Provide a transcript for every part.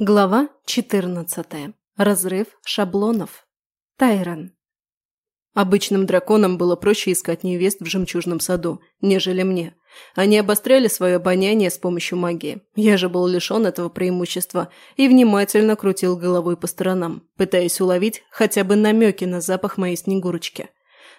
Глава 14. Разрыв шаблонов. Тайрон. Обычным драконам было проще искать невест в жемчужном саду, нежели мне. Они обостряли свое обоняние с помощью магии. Я же был лишен этого преимущества и внимательно крутил головой по сторонам, пытаясь уловить хотя бы намеки на запах моей снегурочки.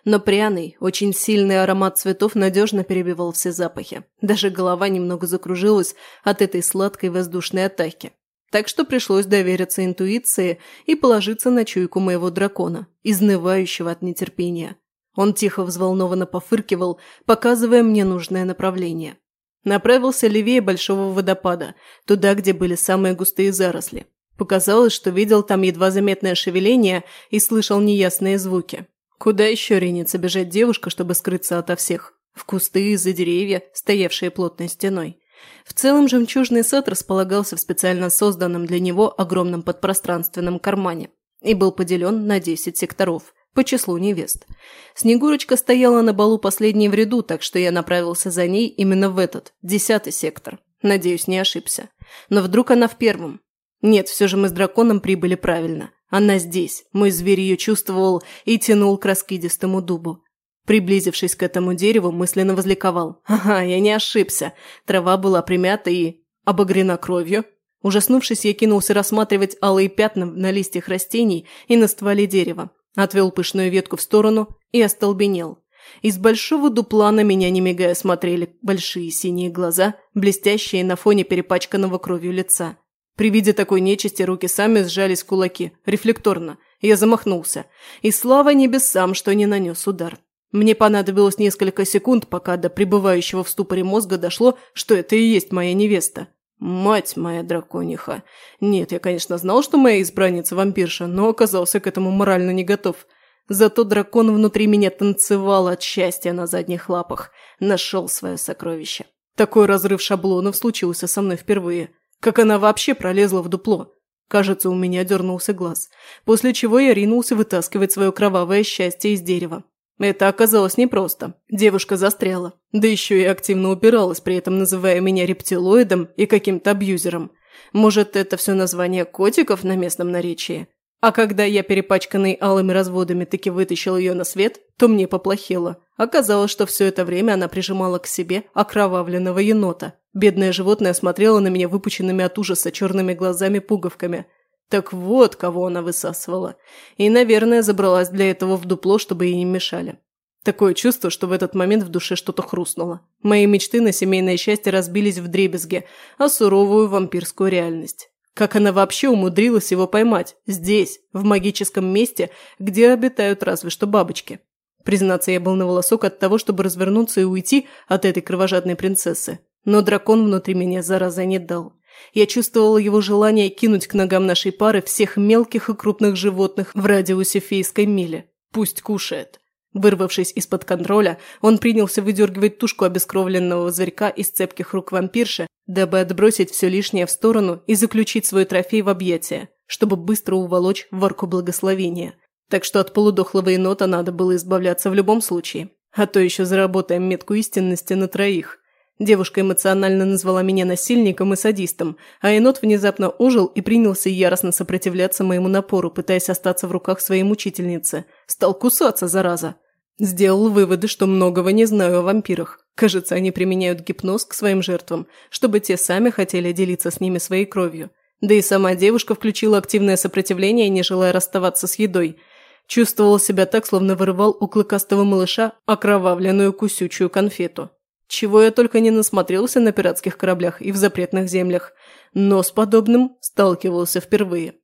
Но пряный, очень сильный аромат цветов надежно перебивал все запахи. Даже голова немного закружилась от этой сладкой воздушной атаки. Так что пришлось довериться интуиции и положиться на чуйку моего дракона, изнывающего от нетерпения. Он тихо взволнованно пофыркивал, показывая мне нужное направление. Направился левее большого водопада, туда, где были самые густые заросли. Показалось, что видел там едва заметное шевеление и слышал неясные звуки. Куда еще ринется бежать девушка, чтобы скрыться ото всех? В кусты, за деревья, стоявшие плотной стеной. В целом жемчужный сад располагался в специально созданном для него огромном подпространственном кармане и был поделен на 10 секторов по числу невест. Снегурочка стояла на балу последней в ряду, так что я направился за ней именно в этот, десятый сектор. Надеюсь, не ошибся. Но вдруг она в первом? Нет, все же мы с драконом прибыли правильно. Она здесь. Мой зверь ее чувствовал и тянул к раскидистому дубу. Приблизившись к этому дереву, мысленно возликовал. «Ага, я не ошибся. Трава была примята и... обогрена кровью». Ужаснувшись, я кинулся рассматривать алые пятна на листьях растений и на стволе дерева. Отвел пышную ветку в сторону и остолбенел. Из большого дупла на меня, не мигая, смотрели большие синие глаза, блестящие на фоне перепачканного кровью лица. При виде такой нечисти руки сами сжались кулаки, рефлекторно. Я замахнулся. И слава небесам, что не нанес удар. Мне понадобилось несколько секунд, пока до пребывающего в ступоре мозга дошло, что это и есть моя невеста. Мать моя дракониха. Нет, я, конечно, знал, что моя избранница вампирша, но оказался к этому морально не готов. Зато дракон внутри меня танцевал от счастья на задних лапах. Нашел свое сокровище. Такой разрыв шаблонов случился со мной впервые. Как она вообще пролезла в дупло? Кажется, у меня дернулся глаз. После чего я ринулся вытаскивать свое кровавое счастье из дерева. Это оказалось непросто. Девушка застряла. Да еще и активно упиралась, при этом называя меня рептилоидом и каким-то абьюзером. Может, это все название котиков на местном наречии? А когда я, перепачканный алыми разводами, таки вытащил ее на свет, то мне поплохело. Оказалось, что все это время она прижимала к себе окровавленного енота. Бедное животное смотрело на меня выпученными от ужаса черными глазами-пуговками – так вот, кого она высасывала. И, наверное, забралась для этого в дупло, чтобы ей не мешали. Такое чувство, что в этот момент в душе что-то хрустнуло. Мои мечты на семейное счастье разбились в дребезге, а суровую вампирскую реальность. Как она вообще умудрилась его поймать? Здесь, в магическом месте, где обитают разве что бабочки. Признаться, я был на волосок от того, чтобы развернуться и уйти от этой кровожадной принцессы. Но дракон внутри меня зараза не дал. Я чувствовала его желание кинуть к ногам нашей пары всех мелких и крупных животных в радиусе фейской мили. Пусть кушает. Вырвавшись из-под контроля, он принялся выдергивать тушку обескровленного зверька из цепких рук вампирши, дабы отбросить все лишнее в сторону и заключить свой трофей в объятия, чтобы быстро уволочь в арку благословения. Так что от полудохлого енота надо было избавляться в любом случае. А то еще заработаем метку истинности на троих. Девушка эмоционально назвала меня насильником и садистом, а енот внезапно ожил и принялся яростно сопротивляться моему напору, пытаясь остаться в руках своей мучительницы. Стал кусаться, зараза. Сделал выводы, что многого не знаю о вампирах. Кажется, они применяют гипноз к своим жертвам, чтобы те сами хотели делиться с ними своей кровью. Да и сама девушка включила активное сопротивление, не желая расставаться с едой. Чувствовал себя так, словно вырывал у клыкастого малыша окровавленную кусючую конфету. Чего я только не насмотрелся на пиратских кораблях и в запретных землях, но с подобным сталкивался впервые.